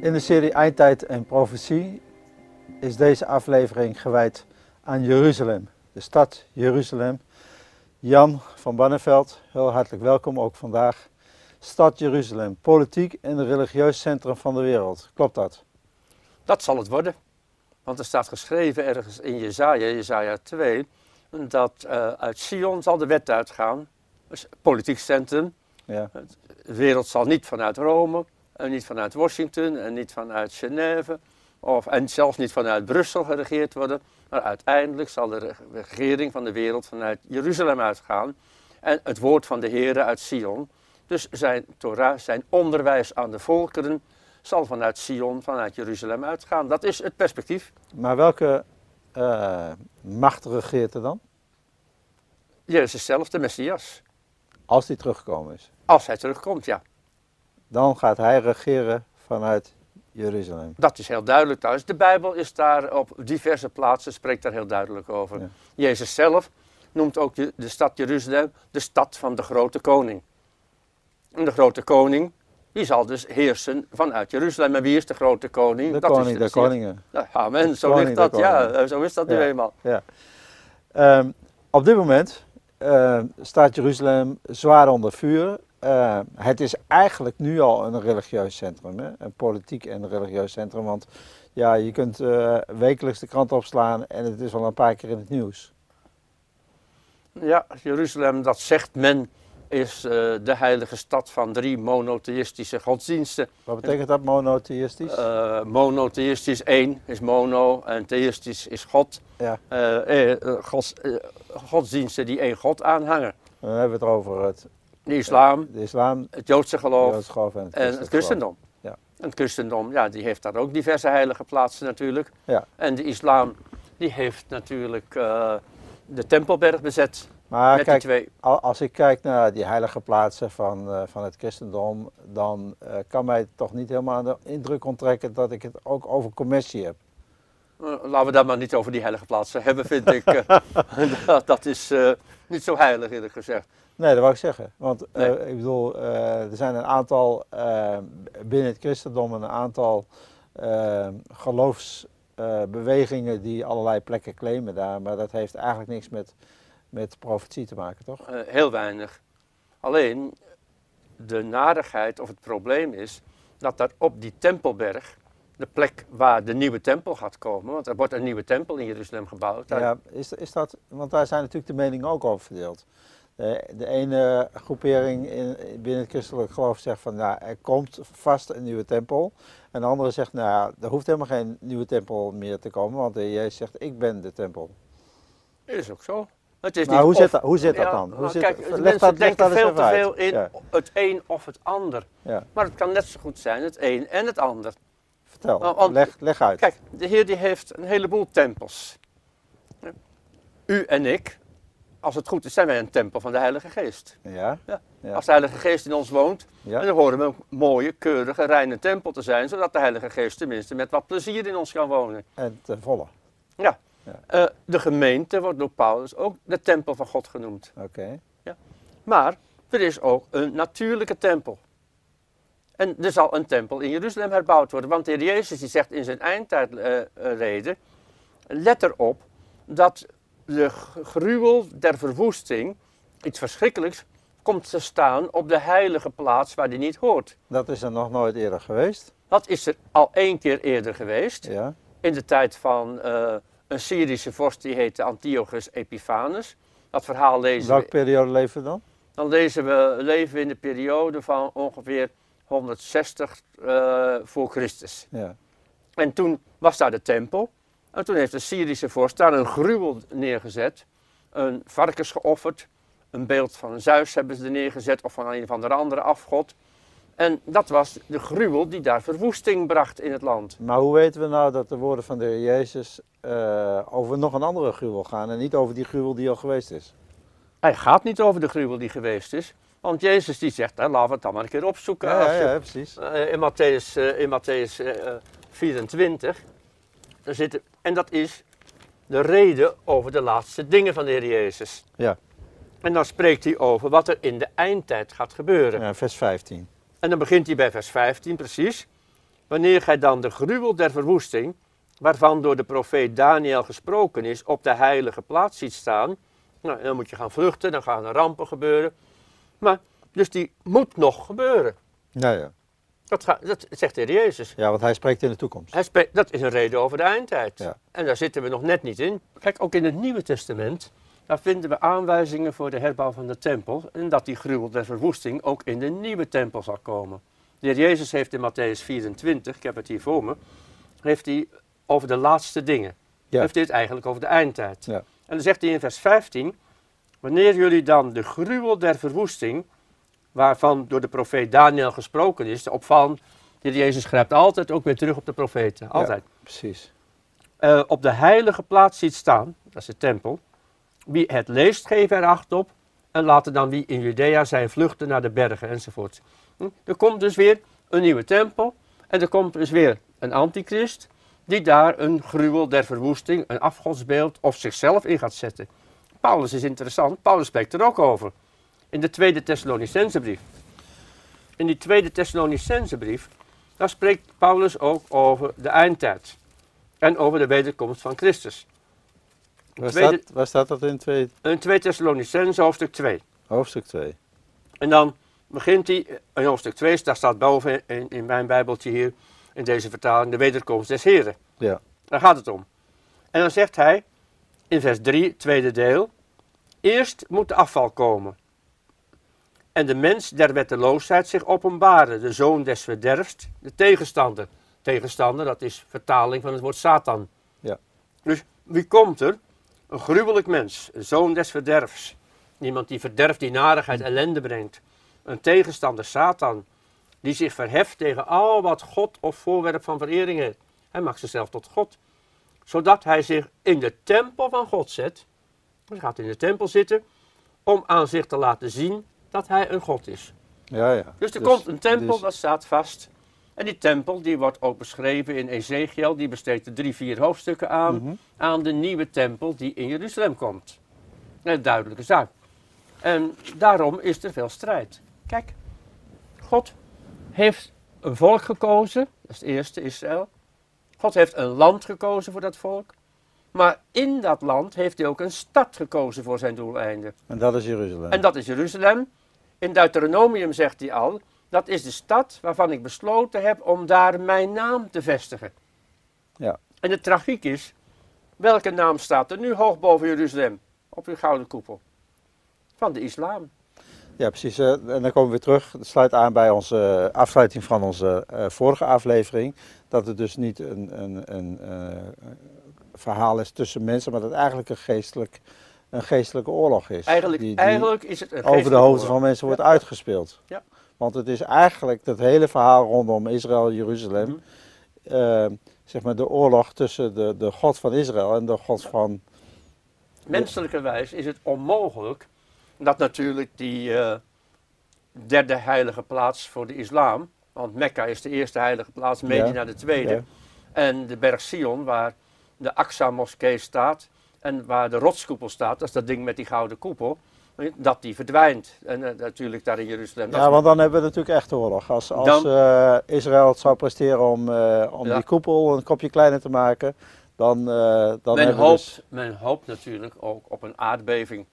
In de serie Eindtijd en Profetie is deze aflevering gewijd aan Jeruzalem, de stad Jeruzalem. Jan van Banneveld, heel hartelijk welkom ook vandaag. Stad Jeruzalem, politiek en religieus centrum van de wereld. Klopt dat? Dat zal het worden. Want er staat geschreven ergens in Jezaja, Jezaja 2, dat uh, uit Sion zal de wet uitgaan. Dus politiek centrum. Ja. De wereld zal niet vanuit Rome, en niet vanuit Washington, en niet vanuit Genève, of, en zelfs niet vanuit Brussel geregeerd worden. Maar uiteindelijk zal de regering van de wereld vanuit Jeruzalem uitgaan. En het woord van de Heer uit Sion. Dus zijn Torah, zijn onderwijs aan de volkeren, zal vanuit Sion, vanuit Jeruzalem uitgaan. Dat is het perspectief. Maar welke uh, macht regeert er dan? Jezus zelf, de Messias. Als hij teruggekomen is? Als hij terugkomt, ja. Dan gaat hij regeren vanuit Jeruzalem. Dat is heel duidelijk thuis. De Bijbel is daar op diverse plaatsen, spreekt daar heel duidelijk over. Ja. Jezus zelf noemt ook de, de stad Jeruzalem de stad van de grote koning. En de grote koning, die zal dus heersen vanuit Jeruzalem. En wie is de grote koning? De dat koning is de koningen. Ja, amen, zo koning ligt dat. Ja, eh, zo is dat nu eenmaal. Ja. Ehm, op dit moment eh, staat Jeruzalem zwaar onder vuur. Eh, het is eigenlijk nu al een religieus centrum, hè? een politiek en religieus centrum. Want ja, je kunt eh, wekelijks de krant opslaan en het is al een paar keer in het nieuws. Ja, Jeruzalem, dat zegt men, is eh, de heilige stad van drie monotheïstische godsdiensten. Wat betekent dat monotheïstisch? Monotheïstisch één is mono en theïstisch is God. ja, Eh, gods, godsdiensten die één God aanhangen. dan hebben we het over het, De islam, de islam, het Joodse geloof en het, en het christendom. Ja. En het christendom, ja, die heeft daar ook diverse heilige plaatsen natuurlijk. Ja. En de islam, die heeft natuurlijk eh, de Tempelberg bezet. Maar met kijk, die twee. Al- Als ik kijk naar die heilige plaatsen van, eh, van het christendom, dan eh, kan mij toch niet helemaal aan de indruk onttrekken dat ik het ook over commercie heb. Laten we daar maar niet over die heilige plaatsen hebben, vind ik. dat, dat is niet zo heilig eerlijk gezegd. Nee, dat wou ik zeggen. Want eh, ik bedoel, eh, er zijn een aantal eh, binnen het christendom een aantal geloofsbewegingen die allerlei plekken claimen daar, maar dat heeft eigenlijk niks met, met profetie te maken, toch? Heel weinig. Alleen de narigheid of het probleem is dat daar op die Tempelberg, de plek waar de nieuwe tempel gaat komen, want er wordt een nieuwe tempel in Jeruzalem gebouwd. daar- Ja, is, is dat, want daar zijn natuurlijk de meningen ook over verdeeld. De, de ene groepering in, binnen het christelijk geloof zegt van, nou, er komt vast een nieuwe tempel. En de andere zegt, nou, er hoeft helemaal geen nieuwe tempel meer te komen, want de Jezus zegt, ik ben de tempel. Is ook zo. Het is Maar niet hoe of- zit dat, hoe zit dat dan? Hoe zit, kijk, leg de dat- mensen leg dat veel te veel in Ja, het een of het ander. ja, Maar het kan net zo goed zijn het een en het ander. vertel, Nou, want- leg, leg uit. Kijk, de Heer die heeft een heleboel tempels. U en ik, als het goed is, zijn wij een tempel van de Heilige Geest. Ja, Ja. Ja. Als de Heilige Geest in ons woont, ja, dan horen we een mooie, keurige, reine tempel te zijn, zodat de Heilige Geest tenminste met wat plezier in ons kan wonen. en ten volle. Eh, de gemeente wordt door Paulus ook de tempel van God genoemd. Oké, Maar er is ook een natuurlijke tempel. En er zal een tempel in Jeruzalem herbouwd worden. Want de Heer Jezus die zegt in zijn eindtijdreden, let erop dat de gruwel der verwoesting, iets verschrikkelijks, komt te staan op de heilige plaats waar die niet hoort. dat is er nog nooit eerder geweest. Dat is er al één keer eerder geweest. Ja, In de tijd van eh, een Syrische vorst die heette Antiochus Epiphanes. Dat verhaal lezen we welke periode leven we dan? Dan lezen we leven we in de periode van ongeveer 160 eh, voor Christus. Ja, En toen was daar de tempel. En toen heeft de Syrische vorst daar een gruwel neergezet. Een varkens geofferd. Een beeld van Zeus hebben ze er neergezet. Of van een of andere andere afgod. En dat was de gruwel die daar verwoesting bracht in het land. Maar hoe weten we nou dat de woorden van de Heer Jezus eh, over nog een andere gruwel gaan en niet over die gruwel die al geweest is? Hij gaat niet over de gruwel die geweest is. Want Jezus die zegt, hè, laten we het dan maar een keer opzoeken. Ja, Als ja, je- ja, precies. Eh, in Matthäus, eh, in Matthäus eh, 24. Daar zit, en dat is de reden over de laatste dingen van de Heer Jezus. Ja. En dan spreekt hij over wat er in de eindtijd gaat gebeuren. Ja, vers 15. En dan begint hij bij vers 15 precies. wanneer gij dan de gruwel der verwoesting, waarvan door de profeet Daniel gesproken is, op de heilige plaats ziet staan, nou, dan moet je gaan vluchten, dan gaan er rampen gebeuren. Maar, dus die moet nog gebeuren. Ja, ja. Dat, zegt de Heer Jezus. ja, want hij spreekt in de toekomst. Hij spreekt, dat is een reden over de eindtijd. Ja. En daar zitten we nog net niet in. Kijk, ook in het Nieuwe Testament, daar vinden we aanwijzingen voor de herbouw van de tempel. En dat die gruwel der verwoesting ook in de nieuwe tempel zal komen. De Heer Jezus heeft in Matthäus 24, ik heb het hier voor me, heeft hij over de laatste dingen. Ja. Heeft hij het eigenlijk over de eindtijd. Ja. En dan zegt hij in vers 15, wanneer jullie dan de gruwel der verwoesting, waarvan door de profeet Daniel gesproken is, opvallend, de Heer Jezus grijpt altijd ook weer terug op de profeten, altijd. Precies. Eh, op de heilige plaats ziet staan, dat is de tempel. Wie het leest, geef er acht op. En laten dan wie in Judea zijn vluchten naar de bergen enzovoort. Hm? Er komt dus weer een nieuwe tempel. En er komt dus weer een antichrist. Die daar een gruwel der verwoesting, een afgodsbeeld of zichzelf in gaat zetten. Paulus is interessant. Paulus spreekt er ook over. In de tweede Thessalonicensebrief. In die tweede Thessalonicensebrief, daar spreekt Paulus ook over de eindtijd. En over de wederkomst van Christus. Waar, Tweede- staat, waar staat dat in twee, In 2 Thessalonicense hoofdstuk 2. hoofdstuk 2? En dan begint hij, in hoofdstuk 2, daar staat boven in, in mijn bijbeltje hier, in deze vertaling, de wederkomst des Heren. Ja. Daar gaat het om. En dan zegt hij, in vers 3, tweede deel, eerst moet de afval komen. En de mens der wetteloosheid zich openbaren, de zoon des verderfs, de tegenstander. Tegenstander, dat is vertaling van het woord Satan. Ja. Dus wie komt er? Een gruwelijk mens, een zoon des verderfs. Iemand die verderf, die narigheid, ellende brengt. Een tegenstander, Satan, die zich verheft tegen al wat God of voorwerp van verering heeft. Hij maakt zichzelf tot God. Zodat hij zich in de tempel van God zet. Hij gaat in de tempel zitten om aan zich te laten zien dat hij een God is. Ja, ja. Dus er komt een tempel, dus- dat staat vast. En die tempel die wordt ook beschreven in Ezekiel. Die besteedt er drie, vier hoofdstukken aan. Mhm. Aan de nieuwe tempel die in Jeruzalem komt. Een duidelijke zaak. En daarom is er veel strijd. Kijk, God heeft een volk gekozen. Dat is het eerste, Israël. God heeft een land gekozen voor dat volk. Maar in dat land heeft hij ook een stad gekozen voor zijn doeleinden. En dat is Jeruzalem. En dat is Jeruzalem. In Deuteronomium zegt hij al, dat is de stad waarvan ik besloten heb om daar mijn naam te vestigen. Ja. En de tragiek is, welke naam staat er nu hoog boven Jeruzalem? Op uw gouden koepel. Van de islam. Ja, precies. eh, En dan komen we weer terug. Het sluit aan bij onze eh, afsluiting van onze eh, vorige aflevering. Dat het dus niet een, een, een verhaal is tussen mensen, maar dat het eigenlijk een, geestelijk, een geestelijke oorlog is. Eigenlijk, die- die eigenlijk is het een over de hoofden van mensen wordt Ja. uitgespeeld. Ja. Want het is eigenlijk dat hele verhaal rondom Israël, Jeruzalem, Mhm. eh, zeg maar de oorlog tussen de, de God van Israël en de God van... Menselijkerwijs is het onmogelijk dat natuurlijk die eh, derde heilige plaats voor de islam, want Mekka is de eerste heilige plaats, Medina de tweede, Ja. en de berg Sion waar de Aqsa-moskee staat en waar de rotskoepel staat, dat is dat ding met die gouden koepel, dat die verdwijnt. En eh, natuurlijk daar in Jeruzalem. Ja, want dan hebben we natuurlijk echt oorlog. Als, als Dan- eh, Israël het zou presteren om, eh, om Ja. die koepel een kopje kleiner te maken, dan, dan men, hebben we hoopt, dus... men hoopt natuurlijk ook op een aardbeving.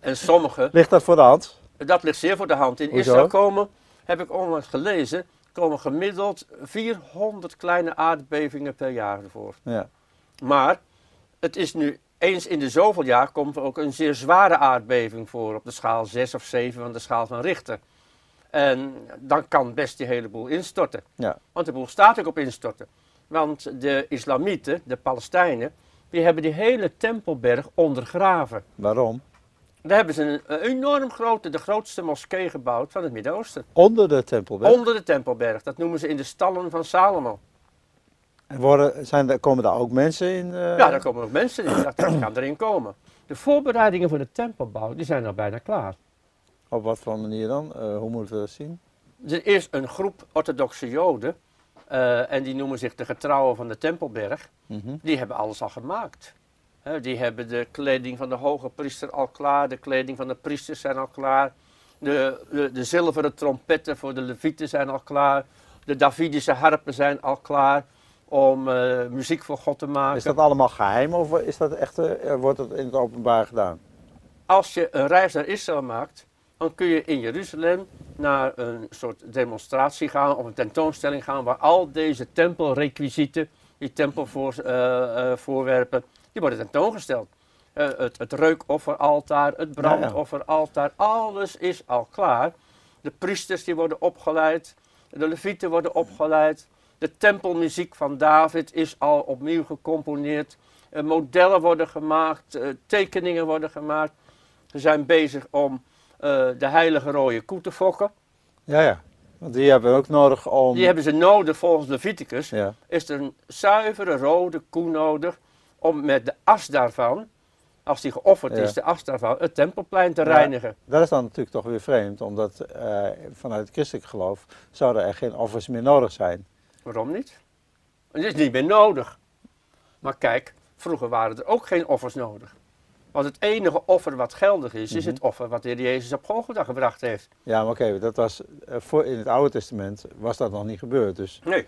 en sommigen Ligt dat voor de hand? Dat ligt zeer voor de hand. In Hoezo? Israël komen, heb ik onlangs gelezen, komen gemiddeld 400 kleine aardbevingen per jaar voor. Ja. Maar het is nu eens in de zoveel jaar komt er ook een zeer zware aardbeving voor op de schaal 6 of 7 van de schaal van Richter. En dan kan best die hele boel instorten. Ja. Want de boel staat ook op instorten. Want de islamieten, de Palestijnen, die hebben die hele tempelberg ondergraven. Waarom? Daar hebben ze een, een enorm grote, de grootste moskee gebouwd van het Midden-Oosten. Onder de tempelberg. Onder de Tempelberg. Dat noemen ze in de stallen van Salomo. En worden, zijn, er- komen daar ook mensen in? eh? Ja, daar komen ook mensen in. Dat kan erin komen. De voorbereidingen voor de tempelbouw die zijn al bijna klaar. Op wat voor manier dan? Eh, hoe moeten we dat zien? Er is een groep orthodoxe joden. eh, en die noemen zich de getrouwen van de Tempelberg. Mhm. Die hebben alles al gemaakt. Die hebben de kleding van de hoge priester al klaar. De kleding van de priesters zijn al klaar. De, de, de zilveren trompetten voor de levieten zijn al klaar. De Davidische harpen zijn al klaar om eh, muziek voor God te maken. Is dat allemaal geheim of is dat echt, eh, wordt het in het openbaar gedaan? Als je een reis naar Israël maakt, dan kun je in Jeruzalem naar een soort demonstratie gaan of een tentoonstelling gaan waar al deze tempelrequisieten, die tempelvoorwerpen, die worden tentoongesteld. Eh, het, het reukofferaltaar, het brandofferaltaar, alles is al klaar. De priesters die worden opgeleid, de levieten worden opgeleid, de tempelmuziek van David is al opnieuw gecomponeerd, Eh, modellen worden gemaakt, eh, tekeningen worden gemaakt. Ze zijn bezig om eh, de heilige rode koe te fokken. Ja, ja. Want die hebben we ook nodig om... Die hebben ze nodig volgens Leviticus. Ja, Is er een zuivere rode koe nodig om met de as daarvan, als die geofferd Ja. is, de as daarvan, het tempelplein te Ja. reinigen. dat is dan natuurlijk toch weer vreemd, omdat vanuit het christelijk geloof zouden er geen offers meer nodig zijn. Waarom niet? Het is niet meer nodig. Maar kijk, vroeger waren er ook geen offers nodig. Want het enige offer wat geldig is, is Mhm. het offer wat de Heer Jezus op Golgotha gebracht heeft. Ja, maar oké, dat was eh, voor in het Oude Testament was dat nog niet gebeurd. Dus Nee,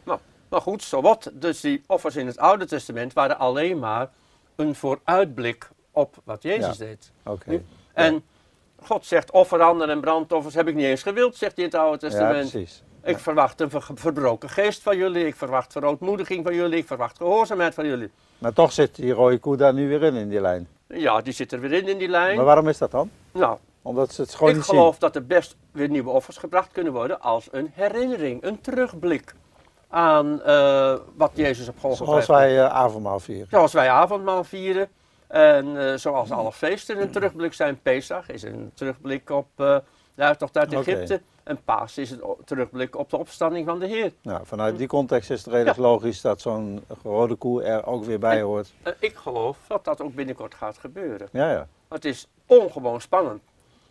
maar goed, zo wat. Dus die offers in het Oude Testament waren alleen maar een vooruitblik op wat Jezus deed. oké. En God zegt offeranden en brandoffers heb ik niet eens gewild, zegt hij in het Oude Ja, Testament. precies. Ik verwacht een ver- verbroken geest van jullie, ik verwacht verootmoediging van jullie, ik verwacht gehoorzaamheid van jullie. Maar toch zit die rode koe daar nu weer in, in die lijn. Ja, die zit er weer in, in die lijn. Maar waarom is dat dan? Nou, Omdat ze het gewoon ik niet geloof dat er best weer nieuwe offers gebracht kunnen worden als een herinnering, een terugblik aan eh, wat Jezus op. Golgotha Zoals wij eh, avondmaal vieren. Zoals wij avondmaal vieren. En eh, zoals alle feesten een terugblik zijn. Pesach is een terugblik op de uittocht uit. Egypte. En Paas is een o- terugblik op de opstanding van de Heer. Nou, vanuit die context is het redelijk logisch dat zo'n rode koe er ook weer bij hoort. Eh, ik geloof dat dat ook binnenkort gaat gebeuren. Ja, ja. Het is ongewoon spannend.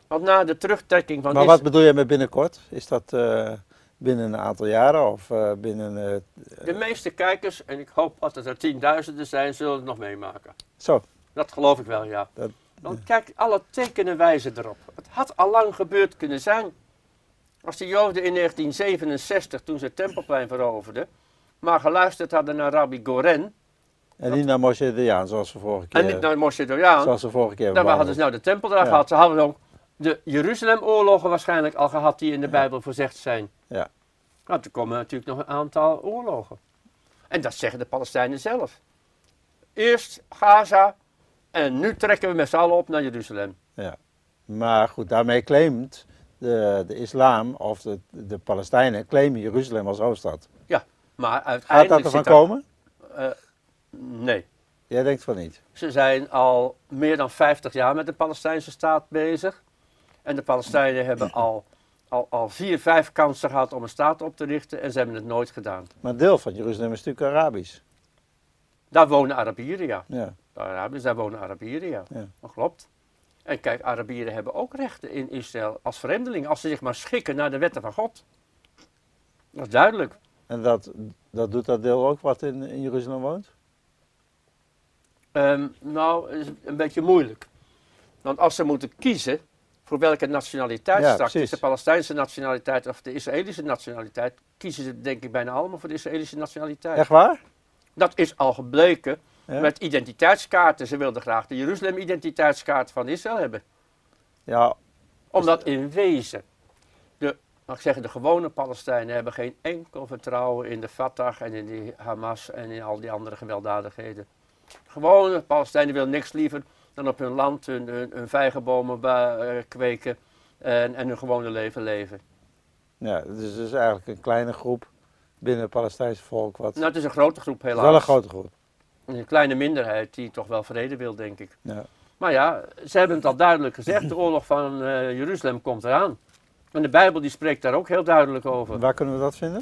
Want na de terugtrekking van Maar wat bedoel je met binnenkort? Is dat eh, binnen een aantal jaren of eh, binnen... eh, De meeste kijkers, en ik hoop dat het er tienduizenden zijn, zullen het nog meemaken. zo, Dat geloof ik wel, ja. Dat- Want kijk, alle tekenen wijzen erop. Het had al lang gebeurd kunnen zijn. Als de Joden in 1967, toen ze het Tempelplein veroverden, maar geluisterd hadden naar Rabbi Goren en niet naar Moshe de Jaan, zoals we vorige keer, en niet naar Moshe Dayan, zoals we vorige keer dan hadden ze nou de tempel daar Ja. gehad. Ze hadden ook de Jeruzalem-oorlogen waarschijnlijk al gehad die in de Bijbel voorzegd zijn. Ja. Nou, er komen natuurlijk nog een aantal oorlogen. En dat zeggen de Palestijnen zelf. Eerst Gaza en nu trekken we met z'n allen op naar Jeruzalem. Maar goed, daarmee claimt de, de islam of de, de Palestijnen claimen Jeruzalem als hoofdstad. Maar Gaat uiteindelijk dat ervan er- komen? eh, nee. Jij denkt van niet. Ze zijn al meer dan 50 jaar met de Palestijnse staat bezig. En de Palestijnen hebben al, al, al vier, vijf kansen gehad om een staat op te richten en ze hebben het nooit gedaan. Maar een deel van Jeruzalem is natuurlijk Arabisch. Daar wonen Arabieren, ja. Ja, daar wonen Arabieren, ja. Ja. Dat klopt. En kijk, Arabieren hebben ook rechten in Israël als vreemdeling, als ze zich maar schikken naar de wetten van God. Dat is duidelijk. en dat, dat doet dat deel ook wat in, in Jeruzalem woont? Ehm, nou, is een beetje moeilijk. Want als ze moeten kiezen voor welke nationaliteit Ja, straks, precies. de Palestijnse nationaliteit of de Israëlische nationaliteit, kiezen ze denk ik bijna allemaal voor de Israëlische nationaliteit. Echt waar? Dat is al gebleken Ja, met identiteitskaarten. Ze wilden graag de Jeruzalem-identiteitskaart van Israël hebben. ja Omdat in wezen, de, mag ik zeggen, de gewone Palestijnen hebben geen enkel vertrouwen in de Fatah en in die Hamas en in al die andere gewelddadigheden. Gewone Palestijnen willen niks liever dan op hun land hun, hun, hun vijgenbomen eh, kweken en, en hun gewone leven leven. ja, dus het is eigenlijk een kleine groep binnen het Palestijnse volk. Wat, Nou, het is een grote groep het is helaas. wel een grote groep. Een kleine minderheid die toch wel vrede wil, denk ik. Ja. Maar ja, ze hebben het al duidelijk gezegd, de oorlog van eh, Jeruzalem komt eraan. En de Bijbel die spreekt daar ook heel duidelijk over. Waar kunnen we dat vinden?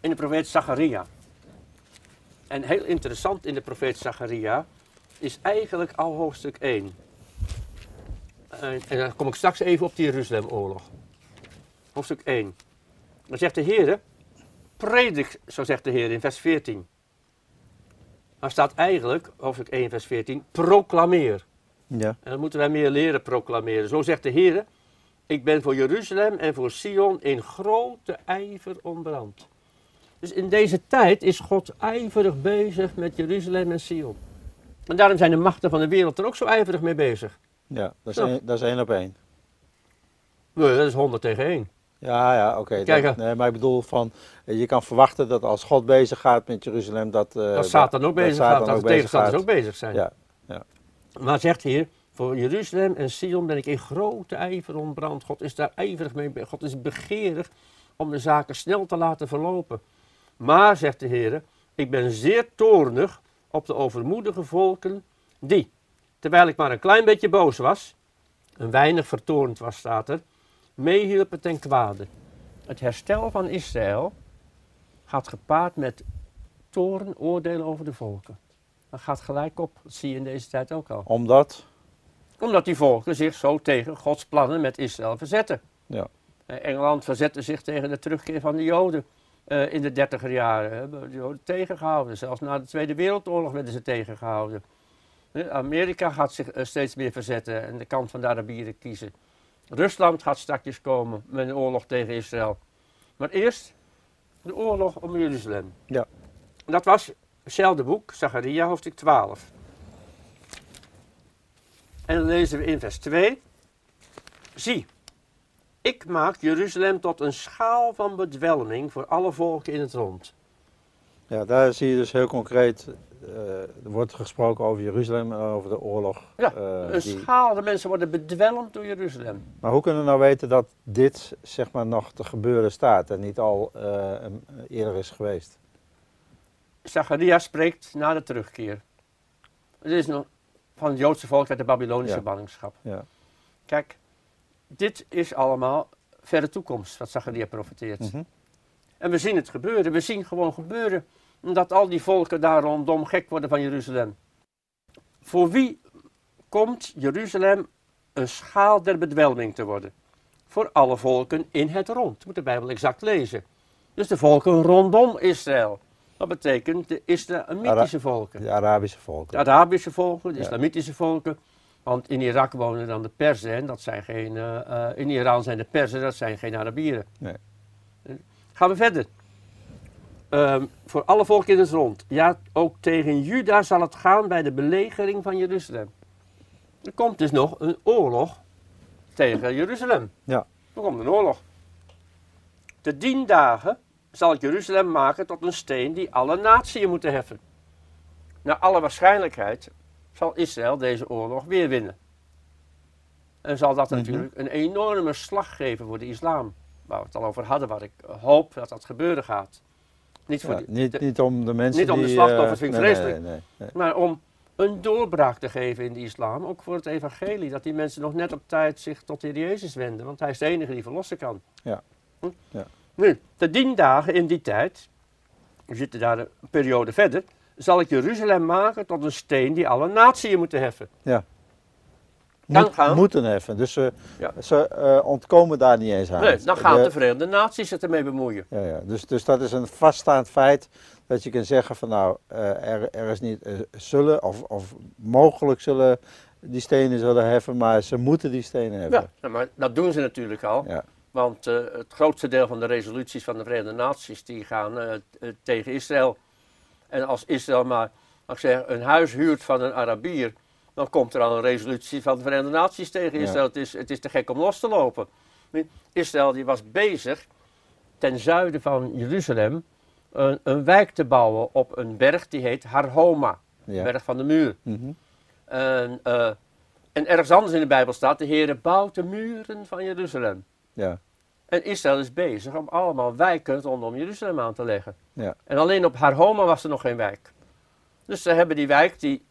in de profeet Zacharia. En heel interessant in de profeet Zacharia is eigenlijk al hoofdstuk 1. En, en dan kom ik straks even op die Jeruzalemoorlog. Hoofdstuk 1. Dan zegt de Heer, predik, zo zegt de Heer in vers 14. Maar staat eigenlijk, hoofdstuk 1 vers 14, proclameer. Ja. En dan moeten wij meer leren proclameren. Zo zegt de Heer, ik ben voor Jeruzalem en voor Sion in grote ijver ontbrand. Dus in deze tijd is God ijverig bezig met Jeruzalem en Sion. En daarom zijn de machten van de wereld er ook zo ijverig mee bezig. Ja, dat is, één, dat is één op één. Nee, dat is 100 tegen 1. Ja, ja, oké. Nee, maar ik bedoel van, eh, je kan verwachten dat als God bezig gaat met Jeruzalem, dat... eh, Dat Satan ook bezig gaat, dat de tegenstanders gaat. ook bezig zijn. Ja, Maar zegt hier, voor Jeruzalem en Sion ben ik in grote ijver ontbrand. God is daar ijverig mee, God is begeerig om de zaken snel te laten verlopen. Maar, zegt de Heer, ik ben zeer toornig op de overmoedige volken die, terwijl ik maar een klein beetje boos was, een weinig vertoornd was, staat er, meehielpen ten kwade. Het herstel van Israël gaat gepaard met toorn, oordelen over de volken. Dat gaat gelijk op, dat zie je in deze tijd ook al. omdat... Omdat die volken zich zo tegen Gods plannen met Israël verzetten. Ja. Eh, Engeland verzette zich tegen de terugkeer van de Joden eh, in de dertiger jaren. Hebben de Joden tegengehouden. Zelfs na de Tweede Wereldoorlog werden ze tegengehouden. Eh, Amerika gaat zich steeds meer verzetten en de kant van de Arabieren kiezen. Rusland gaat straks komen met een oorlog tegen Israël. Maar eerst de oorlog om Jeruzalem. Ja. Dat was hetzelfde boek, Zacharia, hoofdstuk 12. En dan lezen we in vers 2. Zie, ik maak Jeruzalem tot een schaal van bedwelming voor alle volken in het rond. Ja, daar zie je dus heel concreet, er wordt gesproken over Jeruzalem en over de oorlog. Ja, eh, een die- schaal, de mensen worden bedwelmd door Jeruzalem. Maar hoe kunnen we nou weten dat dit zeg maar nog te gebeuren staat en niet al eh, eerder is geweest? Zacharia spreekt na de terugkeer. Het is nog van het Joodse volk uit de Babylonische Ja. ballingschap. Ja. Kijk, dit is allemaal verre toekomst wat Zacharia profeteert. Mhm. En we zien het gebeuren. We zien gewoon gebeuren dat al die volken daar rondom gek worden van Jeruzalem. Voor wie komt Jeruzalem een schaal der bedwelming te worden? Voor alle volken in het rond. Moet de Bijbel exact lezen. Dus de volken rondom Israël. Dat betekent de islamitische volken. De Arabische volken. De Arabische volken, de islamitische volken. Want in Irak wonen dan de Perzen en dat zijn geen, eh, eh, in Iran zijn de Perzen, dat zijn geen Arabieren. Nee. Gaan we verder. Ehm, voor alle volken in het rond. Ja, ook tegen Juda zal het gaan bij de belegering van Jeruzalem. Er komt dus nog een oorlog tegen Jeruzalem. Ja. Er komt een oorlog. Te dien dagen zal ik Jeruzalem maken tot een steen die alle naties moeten heffen. Naar alle waarschijnlijkheid zal Israël deze oorlog weer winnen. En zal dat Mhm. natuurlijk een enorme slag geven voor de islam. Waar we het al over hadden, waar ik hoop dat dat gebeuren gaat. Niet, voor Ja, die- niet, de- niet om de mensen niet om de slachtoffers, eh, vind ik vreselijk. Nee, nee, nee. maar om een doorbraak te geven in de islam, ook voor het evangelie. Dat die mensen nog net op tijd zich tot de Heer Jezus wenden, want hij is de enige die verlossen kan. Ja. Hm? Ja. Nu, te dien dagen in die tijd, we zitten daar een periode verder, zal ik Jeruzalem maken tot een steen die alle naties moeten heffen. Kan Moet- gaan. Moeten even. Dus ze, Ja. ze eh, ontkomen daar niet eens aan. Nee, dan gaan De- de Verenigde Naties het ermee bemoeien. Ja, ja. Dus, dus dat is een vaststaand feit dat je kan zeggen van nou, eh, er, er is niet, eh, zullen of, of mogelijk zullen die stenen zullen heffen, maar ze moeten die stenen heffen. Ja, nou, maar dat doen ze natuurlijk al. Ja. Want het grootste deel van de resoluties van de Verenigde Naties die gaan tegen Israël. En als Israël maar mag ik zeggen, een huis huurt van een Arabier, dan komt er al een resolutie van de Verenigde Naties tegen Ja. Israël. Het, is, het is te gek om los te lopen. Israël die was bezig ten zuiden van Jeruzalem een, een wijk te bouwen op een berg die heet Harhoma, Ja. berg van de muur. Mhm. En, eh, en ergens anders in de Bijbel staat, de Heere bouwt de muren van Jeruzalem. ja. En Israël is bezig om allemaal wijken rondom Jeruzalem aan te leggen. Ja. En alleen op Harhoma was er nog geen wijk. Dus ze hebben die wijk, die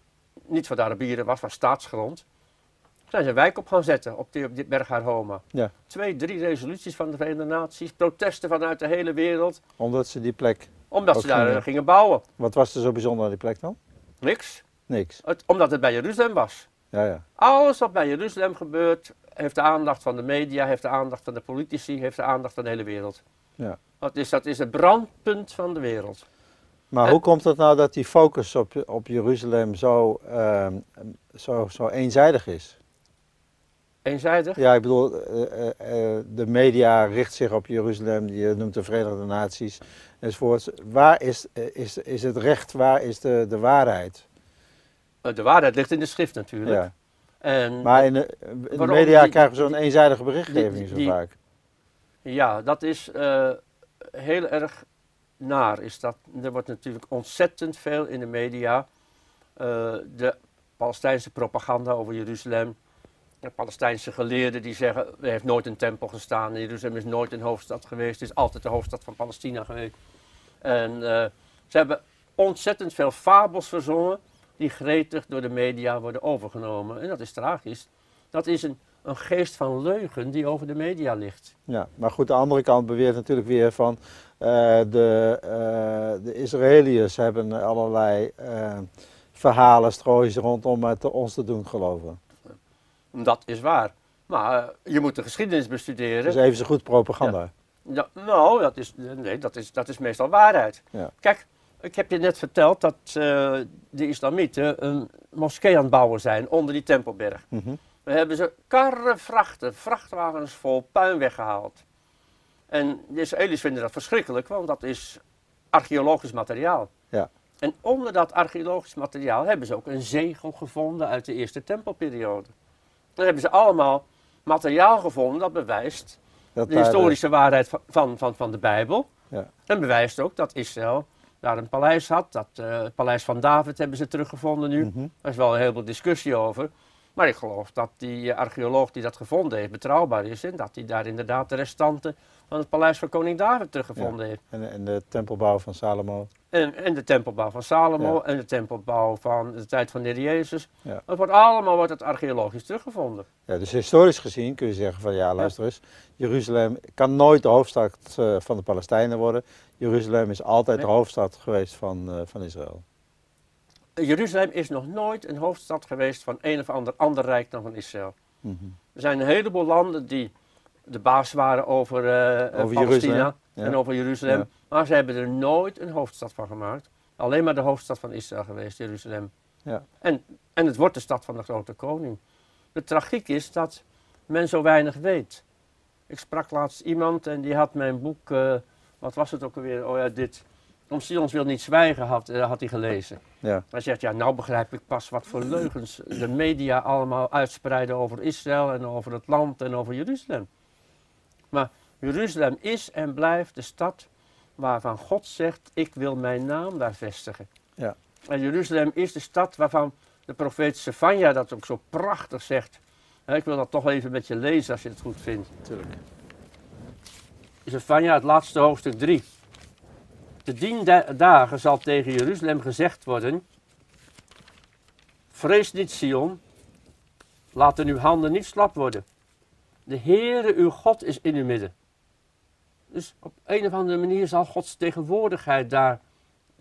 niet voor de Arabieren was, was staatsgrond, zijn ze een wijk op gaan zetten op, die, op dit berg. Ja. Twee, drie resoluties van de Verenigde Naties, protesten vanuit de hele wereld, Omdat ze die plek, omdat ze daar gingen- eh, gingen bouwen. wat was er zo bijzonder aan die plek dan? Niks. Niks. Het, omdat het bij Jeruzalem was. Ja, ja. Alles wat bij Jeruzalem gebeurt, heeft de aandacht van de media, heeft de aandacht van de politici, heeft de aandacht van de hele wereld. Ja. Dat is, dat is het brandpunt van de wereld. Maar En- hoe komt het nou dat die focus op, op Jeruzalem zo, ehm, zo, zo eenzijdig is? Eenzijdig? Ja, ik bedoel, eh, eh, eh, de media richt zich op Jeruzalem, je noemt de Verenigde Naties enzovoort. Waar is, eh, is, is het recht, waar is de, de waarheid? Eh, De waarheid ligt in de schrift natuurlijk. Ja. En Maar in de, in de media Die- krijgen we zo'n eenzijdige berichtgeving die- zo vaak. Ja, dat is eh, heel erg naar. Is dat. Er wordt natuurlijk ontzettend veel in de media. eh, de Palestijnse propaganda over Jeruzalem. De Palestijnse geleerden die zeggen, er heeft nooit een tempel gestaan. Jeruzalem is nooit een hoofdstad geweest. Het is altijd de hoofdstad van Palestina geweest. En eh, ze hebben ontzettend veel fabels verzonnen die gretig door de media worden overgenomen. En dat is tragisch. Dat is een, een geest van leugen die over de media ligt. Ja, maar goed, de andere kant beweert natuurlijk weer van de, eh, de Israëliërs hebben allerlei eh, verhalen strooien ze rondom het ons te doen geloven. Dat is waar. Maar eh, je moet de geschiedenis bestuderen. Dus even zo goed propaganda. Ja, nou, dat is, nee, dat, is, dat is meestal waarheid. Ja. Kijk, ik heb je net verteld dat eh, de islamieten een moskee aan het bouwen zijn onder die Tempelberg. Mhm. We hebben ze karren vrachten, vrachtwagens vol puin weggehaald. En de Israëli's vinden dat verschrikkelijk, want dat is archeologisch materiaal. Ja. En onder dat archeologisch materiaal hebben ze ook een zegel gevonden uit de eerste tempelperiode. Dan hebben ze allemaal materiaal gevonden dat bewijst Dat de daar historische waarheid van, van, van, van de Bijbel. Ja. En bewijst ook dat Israël daar een paleis had. Dat eh, het paleis van David hebben ze teruggevonden nu. Mhm. Daar is wel een heleboel discussie over. Maar ik geloof dat die eh, archeoloog die dat gevonden heeft betrouwbaar is. En dat hij daar inderdaad de restanten van het paleis van koning David teruggevonden heeft. En, en de tempelbouw van Salomo. En, en de tempelbouw van Salomo Ja. en de tempelbouw van de tijd van de Heer Jezus. Ja. Dat wordt allemaal wordt het archeologisch teruggevonden. Ja, dus historisch gezien kun je zeggen van ja, luister eens, Jeruzalem kan nooit de hoofdstad eh, van de Palestijnen worden. Jeruzalem is altijd de hoofdstad geweest van, eh, van Israël. Jeruzalem is nog nooit een hoofdstad geweest van een of ander ander rijk dan van Israël. Mhm. Er zijn een heleboel landen die de baas waren over, Over Palestina ja. en over Jeruzalem. Ja. Maar ze hebben er nooit een hoofdstad van gemaakt. Alleen maar de hoofdstad van Israël geweest, Jeruzalem. Ja. En, en het wordt de stad van de grote koning. De tragiek is dat men zo weinig weet. Ik sprak laatst iemand en die had mijn boek, eh, wat was het ook alweer? Oh ja, dit. Om Sions wil niet zwijgen had, had hij gelezen. Ja. Hij zegt, ja, nou begrijp ik pas wat voor leugens de media allemaal uitspreiden over Israël en over het land en over Jeruzalem. Maar Jeruzalem is en blijft de stad waarvan God zegt, ik wil mijn naam daar vestigen. Ja. En Jeruzalem is de stad waarvan de profeet Sefania dat ook zo prachtig zegt. Ik wil dat toch even met je lezen als je het goed vindt. Sefania, het laatste hoofdstuk 3. Te dien da- dagen zal tegen Jeruzalem gezegd worden: Vrees niet, Sion, laten uw handen niet slap worden. De Heere uw God is in uw midden. Dus op een of andere manier zal Gods tegenwoordigheid daar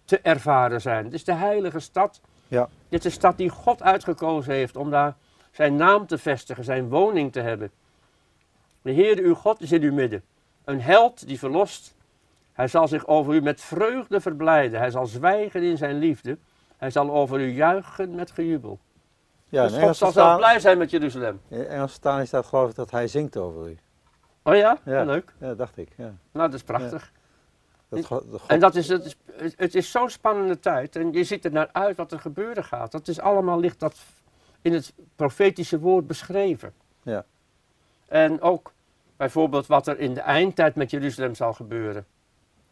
te ervaren zijn. Het is de heilige stad. Ja. Dit is de stad die God uitgekozen heeft om daar zijn naam te vestigen, zijn woning te hebben. De Heere uw God is in uw midden. Een held die verlost. Hij zal zich over u met vreugde verblijden. Hij zal zwijgen in zijn liefde. Hij zal over u juichen met gejubel. Ja, dus God Engelse zal zelf blij zijn met Jeruzalem. in Engelse taal staat geloof ik dat hij zingt over u. Oh ja? Leuk. Ja, dacht ik. Ja. Nou, dat is prachtig. Dat God, de God- En dat is, het, is, het is zo'n spannende tijd. En je ziet er naar uit wat er gebeuren gaat. Dat is allemaal ligt dat in het profetische woord beschreven. Ja. En ook bijvoorbeeld wat er in de eindtijd met Jeruzalem zal gebeuren.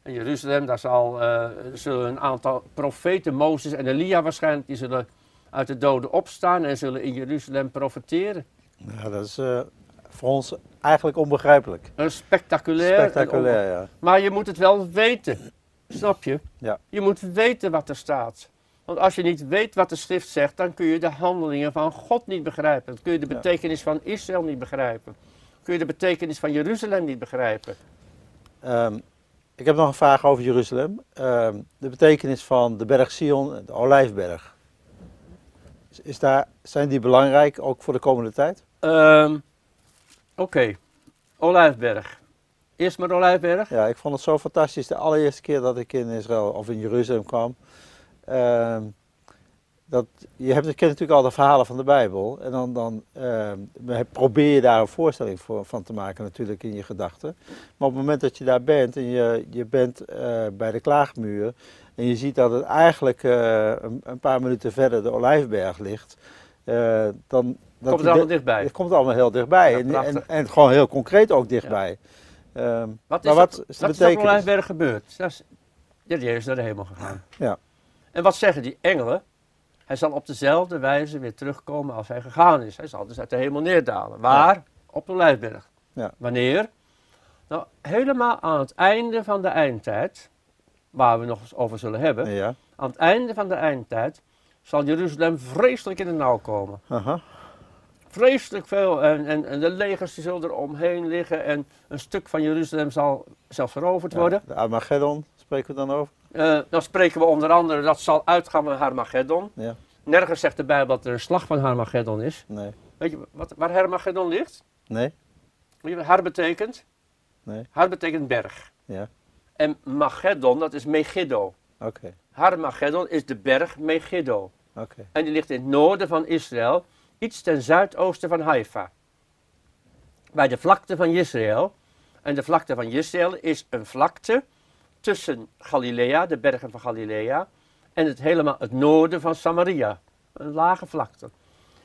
In Jeruzalem, daar zal, eh, zullen een aantal profeten, Mozes en Elia waarschijnlijk, die zullen uit de doden opstaan en zullen in Jeruzalem profeteren. ja, dat is eh, voor ons eigenlijk onbegrijpelijk. Een spectaculair. Spectaculair, ja. Maar je moet het wel weten. Snap je? Ja. Je moet weten wat er staat. Want als je niet weet wat de schrift zegt, dan kun je de handelingen van God niet begrijpen. Dan kun je de Ja. betekenis van Israël niet begrijpen. kun je de betekenis van Jeruzalem niet begrijpen. Ehm, ik heb nog een vraag over Jeruzalem. Ehm, de betekenis van de berg Sion, de Olijfberg. Is, daar, zijn die belangrijk ook voor de komende tijd? Ehm, Oké, Olijfberg. Eerst maar Olijfberg. Ja, ik vond het zo fantastisch de allereerste keer dat ik in Israël of in Jeruzalem kwam. Ehm, dat, je hebt, kent natuurlijk al de verhalen van de Bijbel. En dan, dan eh, probeer je daar een voorstelling voor, van te maken natuurlijk in je gedachten. Maar op het moment dat je daar bent en je, je bent eh, bij de klaagmuur en je ziet dat het eigenlijk eh, een, een, paar minuten verder de Olijfberg ligt, uh, dan... Komt het allemaal dichtbij? Het komt allemaal heel dichtbij. Ja, en, en, en, gewoon heel concreet ook dichtbij. Ja. Um, wat is, maar wat, is, wat is op de Olijfberg gebeurd? Dat is, ja, die is naar de hemel gegaan. Ja. En wat zeggen die engelen? Hij zal op dezelfde wijze weer terugkomen als hij gegaan is. Hij zal dus uit de hemel neerdalen. Waar? Op de Olijfberg. Ja. Wanneer? Nou, helemaal aan het einde van de eindtijd, waar we nog eens over zullen hebben. Ja. Aan het einde van de eindtijd zal Jeruzalem vreselijk in de nauw komen. Aha. Vreselijk veel. En, en, en, de legers die zullen er omheen liggen. En een stuk van Jeruzalem zal zelfs veroverd worden. De Armageddon spreken we dan over? Uh, dan spreken we onder andere dat zal uitgaan van Harmageddon. Ja. Nergens zegt de Bijbel dat er een slag van Harmageddon is. Nee. Weet je wat, waar Harmageddon ligt? Nee. Weet je wat Har betekent? Nee. Har betekent berg. Ja. En Mageddon, dat is Megiddo. Oké. Okay. Harmageddon is de berg Megiddo. Oké. Okay. En die ligt in het noorden van Israël, iets ten zuidoosten van Haifa. Bij de vlakte van Israël. En de vlakte van Israël is een vlakte tussen Galilea, de bergen van Galilea, en het helemaal het noorden van Samaria. Een lage vlakte.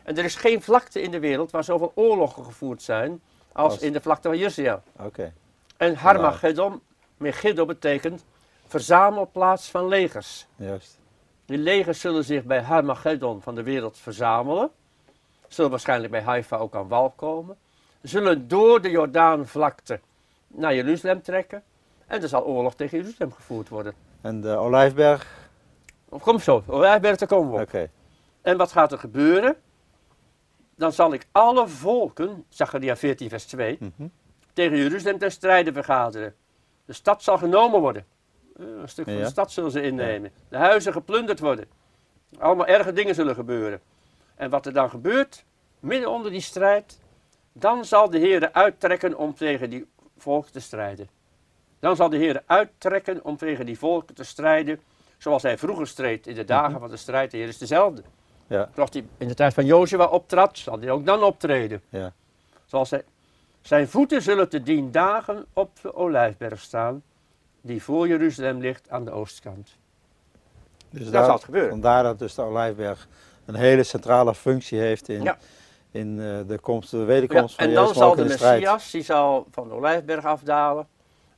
En er is geen vlakte in de wereld waar zoveel oorlogen gevoerd zijn als, in de vlakte van Israël. Oké. En Harmageddon, Megiddo betekent verzamelplaats van legers. Juist. Die legers zullen zich bij Harmageddon van de wereld verzamelen. Zullen waarschijnlijk bij Haifa ook aan wal komen. Zullen door de Jordaanvlakte naar Jeruzalem trekken. En er zal oorlog tegen Jeruzalem gevoerd worden. En de Olijfberg? Kom zo, Olijfberg, daar komen we op. En wat gaat er gebeuren? Dan zal ik alle volken, Zachariah 14 vers 2, mm tegen Jeruzalem ten strijde vergaderen. De stad zal genomen worden. Eh, een stuk van de stad zullen ze innemen. De huizen geplunderd worden. Allemaal erge dingen zullen gebeuren. En wat er dan gebeurt, midden onder die strijd, dan zal de Heer uittrekken om tegen die volk te strijden. Dan zal de Heer uittrekken om tegen die volken te strijden, zoals hij vroeger streed in de dagen mhm. van de strijd. De Heer is dezelfde. Ja. Zoals hij in de tijd van Jozua optrad, zal hij ook dan optreden. Ja. Zoals hij, zijn voeten zullen te dien dagen op de Olijfberg staan, die voor Jeruzalem ligt aan de oostkant. Dus daar, zal het gebeuren. Vandaar dat dus de Olijfberg een hele centrale functie heeft in, in uh, de, komst, de wederkomst ja, van Jezus. En dan zal de, de Messias, die zal van de Olijfberg afdalen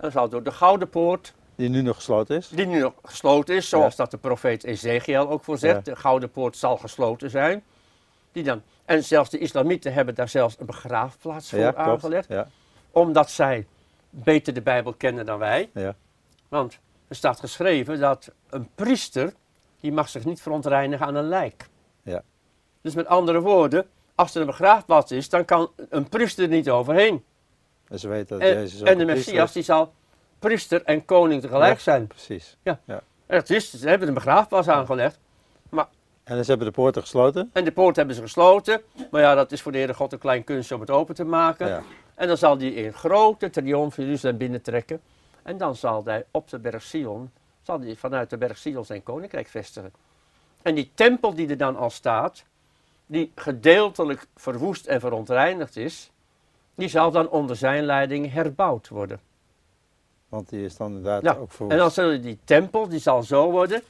dan zal door de Gouden Poort. Die nu nog gesloten is? Die nu nog gesloten is, zoals dat de profeet Ezekiel ook voorzegt. De Gouden Poort zal gesloten zijn. Die dan, en zelfs de islamieten hebben daar zelfs een begraafplaats voor ja, aangelegd. Omdat zij beter de Bijbel kennen dan wij. Want er staat geschreven dat een priester, die mag zich niet verontreinigen aan een lijk. Ja. Dus met andere woorden, als er een begraafplaats is, dan kan een priester er niet overheen. En ze weten dat en, Jezus En de Messias die zal priester en koning tegelijk zijn. Precies. Ja. ja. het is, ze hebben een begraafplaats aangelegd. En ze hebben de poorten gesloten? En de poort hebben ze gesloten. Maar ja, dat is voor de Heere God een klein kunstje om het open te maken. Ja. En dan zal hij in grote triomf Jeruzalem binnentrekken. En dan zal hij op de berg Sion, zal hij vanuit de berg Sion zijn koninkrijk vestigen. En die tempel die er dan al staat, die gedeeltelijk verwoest en verontreinigd is, die zal dan onder zijn leiding herbouwd worden. Want die is dan inderdaad ook voor. En dan zullen die tempel, die zal zo worden,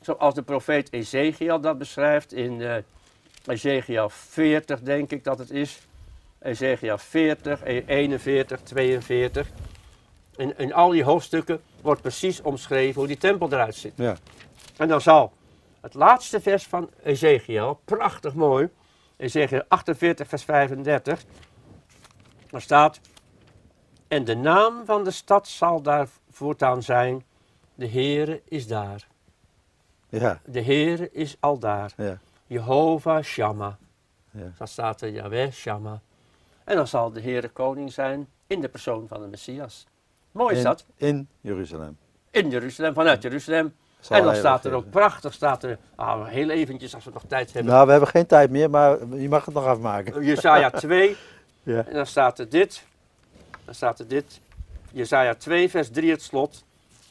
zoals de profeet Ezekiel dat beschrijft in uh, Ezekiel 40, denk ik dat het is. Ezekiel 40, 41, 42. In, in al die hoofdstukken wordt precies omschreven hoe die tempel eruit ziet. Ja. En dan zal het laatste vers van Ezekiel, prachtig mooi, Ezekiel 48, vers 35. Er staat, en de naam van de stad zal daar voortaan zijn, de Heere is daar. Ja. De Heere is al daar. Ja. Jehovah Shammah. Ja. Dan staat er Yahweh Shammah. En dan zal de Heere koning zijn in de persoon van de Messias. Mooi is dat. In Jeruzalem. In Jeruzalem, vanuit Jeruzalem. en dan staat er ook prachtig, staat er, ah, heel eventjes als we nog tijd hebben. Nou, we hebben geen tijd meer, maar je mag het nog afmaken. Jesaja 2, Ja. En dan staat er dit. Dan staat er dit. Jezaja 2 vers 3 het slot.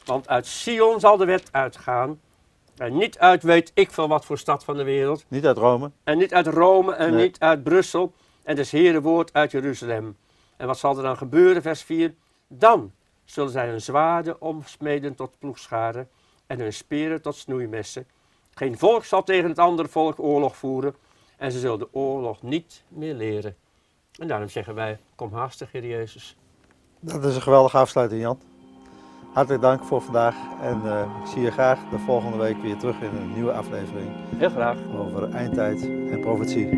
Want uit Sion zal de wet uitgaan. En niet uit weet ik veel wat voor stad van de wereld. Niet uit Rome. En niet uit Rome en Nee. niet uit Brussel. En des Heere woord uit Jeruzalem. En wat zal er dan gebeuren, vers 4? Dan zullen zij hun zwaarden omsmeden tot ploegscharen en hun speren tot snoeimessen. Geen volk zal tegen het andere volk oorlog voeren en ze zullen de oorlog niet meer leren. En daarom zeggen wij, kom haastig, Heer Jezus. Dat is een geweldige afsluiting, Jan. Hartelijk dank voor vandaag en eh, ik zie je graag de volgende week weer terug in een nieuwe aflevering Heel graag. over eindtijd en profetie.